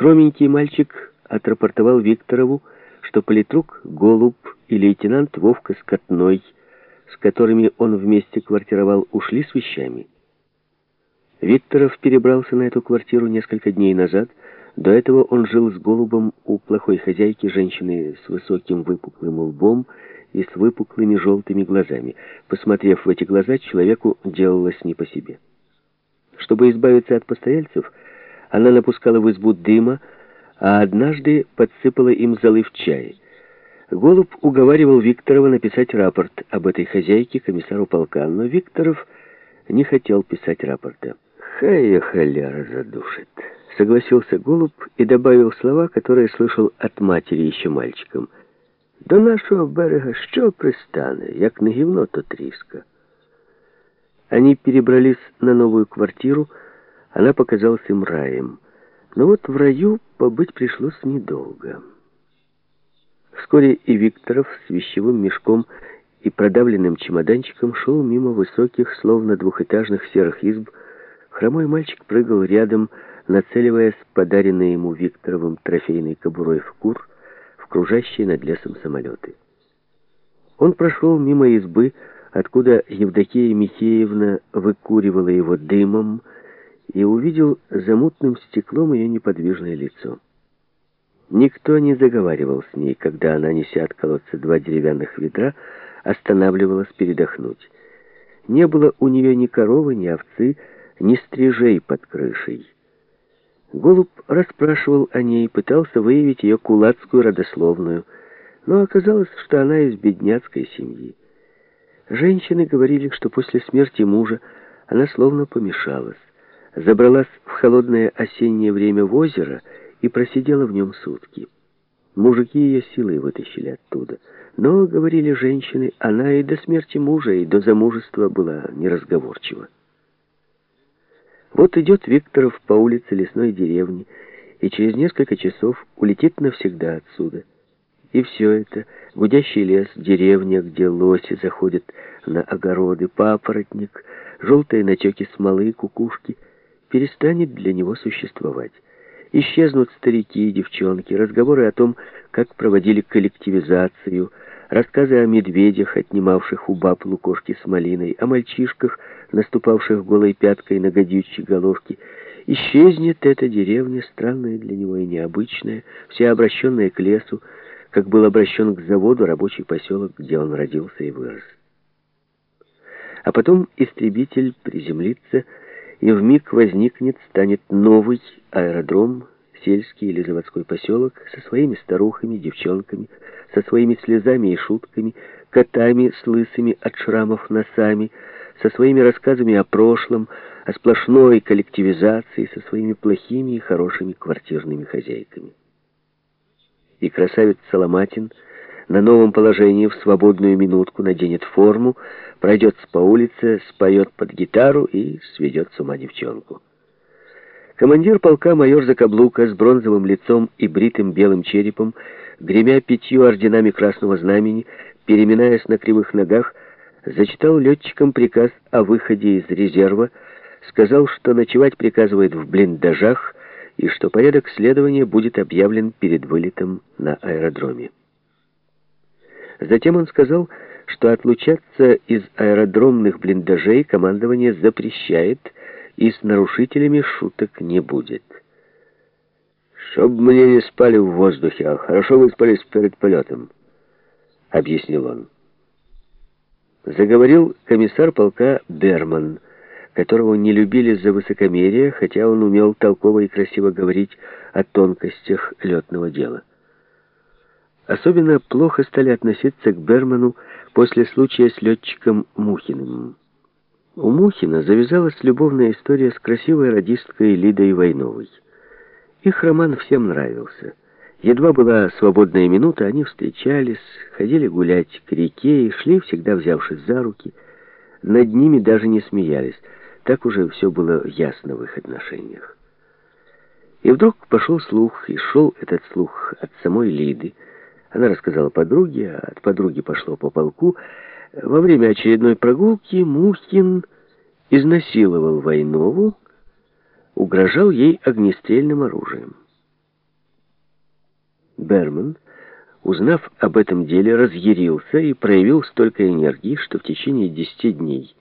Хроменький мальчик отрапортовал Викторову, что политрук Голуб и лейтенант Вовка Скотной, с которыми он вместе квартировал, ушли с вещами. Викторов перебрался на эту квартиру несколько дней назад. До этого он жил с Голубом у плохой хозяйки, женщины с высоким выпуклым лбом и с выпуклыми желтыми глазами. Посмотрев в эти глаза, человеку делалось не по себе. Чтобы избавиться от постояльцев, она напускала в избу дыма, а однажды подсыпала им золы в чай. Голуб уговаривал Викторова написать рапорт об этой хозяйке комиссару полка, но Викторов не хотел писать рапорта. «Хай ее холера задушит», — согласился Голуб и добавил слова, которые слышал от матери еще мальчиком. «До нашого берега що пристане, як не гівно, то тріска». Они перебрались на новую квартиру, она показалась им раем. Но вот в раю побыть пришлось недолго. Вскоре и Викторов с вещевым мешком и продавленным чемоданчиком шел мимо высоких, словно двухэтажных серых изб. Хромой мальчик прыгал рядом, нацеливаясь подаренной ему Викторовым трофейной кобурой в кур в кружащие над лесом самолеты. Он прошел мимо избы, откуда Евдокия Михеевна выкуривала его дымом, и увидел за мутным стеклом ее неподвижное лицо. Никто не заговаривал с ней, когда она, неся от колодца два деревянных ведра, останавливалась передохнуть. Не было у нее ни коровы, ни овцы, ни стрижей под крышей. Голуб расспрашивал о ней, пытался выявить ее кулацкую родословную, но оказалось, что она из бедняцкой семьи. Женщины говорили, что после смерти мужа она словно помешалась, забралась в холодное осеннее время в озеро и просидела в нем сутки. Мужики ее силой вытащили оттуда. Но, говорили женщины, она и до смерти мужа, и до замужества была неразговорчива. Вот идет Викторов по улице лесной деревни, и через несколько часов улетит навсегда отсюда. И все это, гудящий лес, деревня, где лоси заходят на огороды, папоротник, желтые натеки смолы, кукушки, перестанет для него существовать. Исчезнут старики и девчонки, разговоры о том, как проводили коллективизацию, рассказы о медведях, отнимавших у баб лукошки с малиной, о мальчишках, наступавших голой пяткой на гадючие головки. Исчезнет эта деревня, странная для него и необычная, вся обращенная к лесу, как был обращен к заводу рабочий поселок, где он родился и вырос. А потом истребитель приземлится, и вмиг возникнет, станет новый аэродром, сельский или заводской поселок, со своими старухами, девчонками, со своими слезами и шутками, котами с лысыми от шрамов носами, со своими рассказами о прошлом, о сплошной коллективизации, со своими плохими и хорошими квартирными хозяйками. И красавец Соломатин на новом положении в свободную минутку наденет форму, пройдется по улице, споет под гитару и сведет с ума девчонку. Командир полка майор Закаблука с бронзовым лицом и бритым белым черепом, гремя пятью орденами Красного Знамени, переминаясь на кривых ногах, зачитал летчикам приказ о выходе из резерва, сказал, что ночевать приказывает в блиндажах, и что порядок следования будет объявлен перед вылетом на аэродроме. Затем он сказал, что отлучаться из аэродромных блиндажей командование запрещает и с нарушителями шуток не будет. «Чтоб мне не спали в воздухе, а хорошо выспались перед полетом», — объяснил он. Заговорил комиссар полка Берман, — которого не любили за высокомерие, хотя он умел толково и красиво говорить о тонкостях летного дела. Особенно плохо стали относиться к Берману после случая с летчиком Мухиным. У Мухина завязалась любовная история с красивой радисткой Лидой Войновой. Их роман всем нравился. Едва была свободная минута, они встречались, ходили гулять к реке и шли, всегда взявшись за руки. Над ними даже не смеялись. Так уже все было ясно в их отношениях. И вдруг пошел слух, и шел этот слух от самой Лиды. Она рассказала подруге, а от подруги пошло по полку. Во время очередной прогулки Мухин изнасиловал Войнову, угрожал ей огнестрельным оружием. Берман, узнав об этом деле, разъярился и проявил столько энергии, что в течение десяти дней